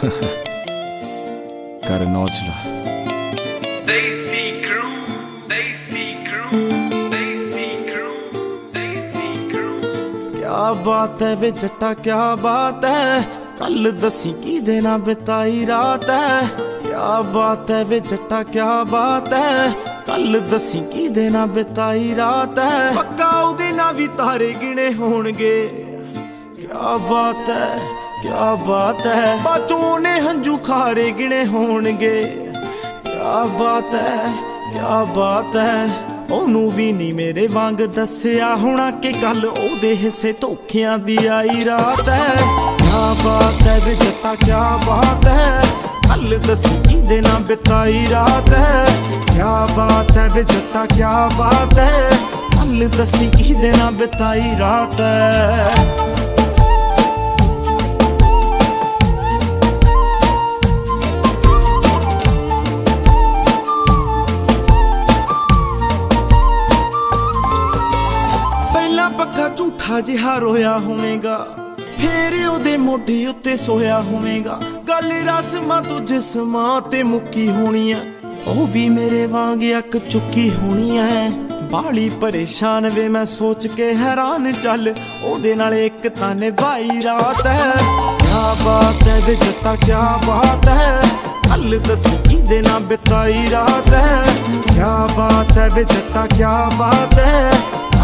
Crew, Crew, Crew, Daisy Crew. ਕਿਆ ਬਾਤ ਹੈ ਵੇ ਜੱਟਾ ਕਿਆ ਬਾਤ ਹੈ? ਕੱਲ ਦਸੀ ਕੀ ਦੇਣਾ ਬਿਤਾਈ ਰਾਤ ਹੈ? ਕਿਆ ਬਾਤ ਹੈ ਵੇ ਜੱਟਾ ਕਿਆ ਬਾਤ ਹੈ? ਕੱਲ ਦਸੀ ਕੀ ਦੇਣਾ ਬਿਤਾਈ ਰਾਤ ਹੈ? ਪੱਕਾ ਉਹਦੇ ਨਾਲ ਵੀ ਤਾਰੇ ਗਿਣੇ ਹੋਣਗੇ। ਕਿਆ ਬਾਤ ਹੈ? ਕਿਆ ਬਾਤ ਹੈ? ਬਾਚੋਂ ਨੇ ਹੰਝੂ ਖਾਰੇ ਗਿਣੇ ਹੋਣਗੇ। ਕਿਆ ਬਾਤ ਹੈ? ਕਿਆ ਬਾਤ ਹੈ? ਉਹਨੂੰ ਵੀ ਨਹੀਂ ਮੇਰੇ ਵਾਂਗ ਦੱਸਿਆ ਹੋਣਾ ਕਿ ਕੱਲ ਉਹਦੇ ਹਿੱਸੇ ਧੋਖਿਆਂ ਦੀ ਆਈ ਰਾਤ ਹੈ। ਕਿਆ ਬਾਤ ਹੈ ਵੇ ਜੱਟਾ ਬਾਤ ਹੈ? ਕੱਲ ਦੱਸੀ ਕਿਹਦੇ ਨਾਲ ਬਿਤਾਈ ਰਾਤ ਹੈ। ਕਿਆ ਬਾਤ ਹੈ ਵੇ ਜੱਟਾ ਕਿਆ ਬਾਤ ਹੈ? ਕੱਲ ਦੱਸੀ ਕਿਹਦੇ ਨਾਲ ਬਿਤਾਈ ਰਾਤ ਹੈ? ਜਿਹਾ ਰੋਇਆ ਹੋਵੇਗਾ। ਫੇਰ ਉਹਦੇ ਮੋਢੇ ਉੱਤੇ ਸੋਇਆ ਹੋਵੇਗਾ। ਗੱਲ ਰਸਮਾਂ ਤੋਂ ਜਿਸਮਾਂ ਤੇ ਮੁੱਕੀ ਹੋਣੀ ਐ। ਉਹ ਵੀ ਮੇਰੇ ਵਾਂਗ ਅੱਕ ਚੁੱਕੀ ਹੋਣੀ ਐ। ਬਾਲੀ ਪਰੇਸ਼ਾਨ ਵੇ ਮੈਂ ਸੋਚ ਕੇ ਹੈਰਾਨ ਚੱਲ। ਉਹਦੇ ਨਾਲ ਇੱਕ ਤਾਂ ਨਿਭਾਈ ਰਾਤ ਹੈ ਕਿਆ ਬਾਤ ਹੈ ਵੇ ਜੱਟਾ ਕਿਆ ਬਾਤ ਹੈ ਕੱਲ ਦੱਸ ਕਿਹਦੇ ਨਾਲ ਬਿਤਾਈ ਰਾਤ ਹੈ ਕਿਆ ਬਾਤ ਹੈ ਵੇ ਜੱਟਾ ਕਿਆ ਬਾਤ ਹੈ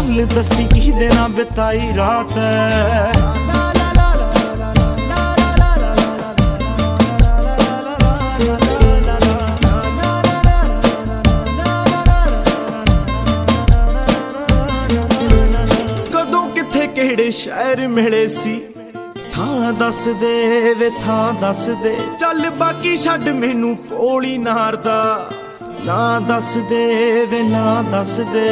ਕੱਲ ਦੱਸੀ ਕਿਹਦੇ ਨਾਲ ਬਿਤਾਈ ਰਾਤ? ਕਦੋਂ ਕਿੱਥੇ ਕਿਹੜੇ ਸ਼ਹਿਰ ਮਿਲੇ ਸੀ? ਥਾਂ ਦੱਸ ਦੇ ਵੇ, ਥਾਂ ਦੱਸ ਦੇ ਚੱਲ ਬਾਕੀ ਛੱਡ ਮੈਨੂੰ ਪੋਲੀ ਨਾਰਦਾ ਨਾ ਦੱਸ ਦੇ ਵੇ, ਨਾ ਦੱਸ ਦੇ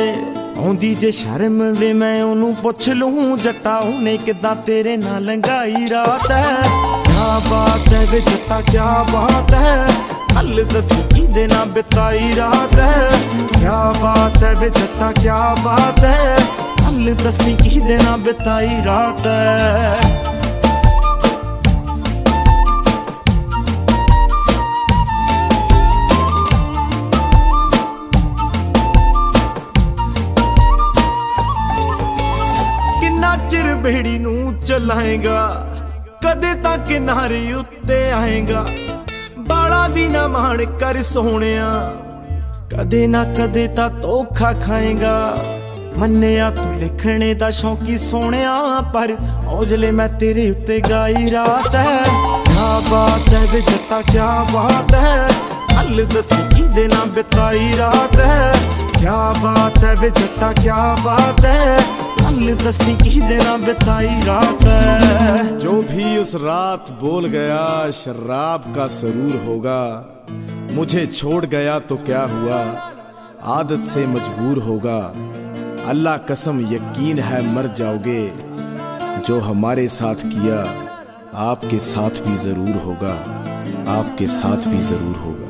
ਆਉਂਦੀ ਜੇ ਸ਼ਰਮ ਵੇ, ਮੈਂ ਉਹਨੂੰ ਪੁੱਛ ਲੂੰ, ਜੱਟਾ ਉਹਨੇ ਕਿਦਾਂ ਤੇਰੇ ਨਾਲ ਲੰਘਾਈ ਰਾਤ ਹੈ ਕਿਆ ਬਾਤ ਹੈ ਵੇ ਜੱਟਾ, ਕਿਆ ਬਾਤ ਹੈ ਕੱਲ ਦੱਸ ਕਿਹਦੇ ਨਾਲ ਬਿਤਾਈ ਰਾਤ ਹੈ ਕਿਆ ਬਾਤ ਹੈ ਵੇ ਜੱਟਾ, ਕਿਆ ਬਾਤ ਹੈ ਕੱਲ ਦੱਸੀ ਕਿਹਦੇ ਨਾਲ ਬਿਤਾਈ ਰਾਤ ਹੈ ਬੇੜੀ ਨੂੰ ਚਲਾਏਗਾ। ਕਦੇ ਤਾਂ ਕਿਨਾਰੇ ਉੱਤੇ ਆਏਗਾ। ਬਾਲਾ ਵੀ ਨਾ ਮਾਣ ਕਰ ਸੋਹਣਿਆ। ਕਦੇ ਨਾ ਕਦੇ ਤਾਂ ਧੋਖਾ ਖਾਏਗਾ। ਮੰਨਿਆ ਤੂੰ ਲਿਖਣੇ ਦਾ ਸ਼ੌਂਕੀ ਸੋਹਣਿਆ, ਪਰ ਔਜਲੇ ਮੈਂ ਤੇਰੇ ਉੱਤੇ ਗਾਈ ਰਾਤ ਹੈ। ਕਿਆ ਬਾਤ ਹੈ ਵੇ ਜੱਟਾ, ਕਿਆ ਬਾਤ ਹੈ। ਹੱਲ ਦੱਸ ਕਿਹਦੇ ਨਾਲ ਬਿਤਾਈ ਰਾਤ ਹੈ। ਕਿਆ ਬਾਤ ਹੈ ਵੇ ਜੱਟਾ, ਕਿਆ ਬਾਤ ਹੈ। हल दसी की देना बिताई रात जो भी उस रात बोल गया, शराब का सरूर होगा। मुझे छोड़ गया तो क्या हुआ? आदत से मजबूर होगा। अल्लाह कसम, यकीन है मर जाओगे। जो हमारे साथ किया, आपके साथ भी ज़रूर होगा। आपके साथ भी ज़रूर होगा।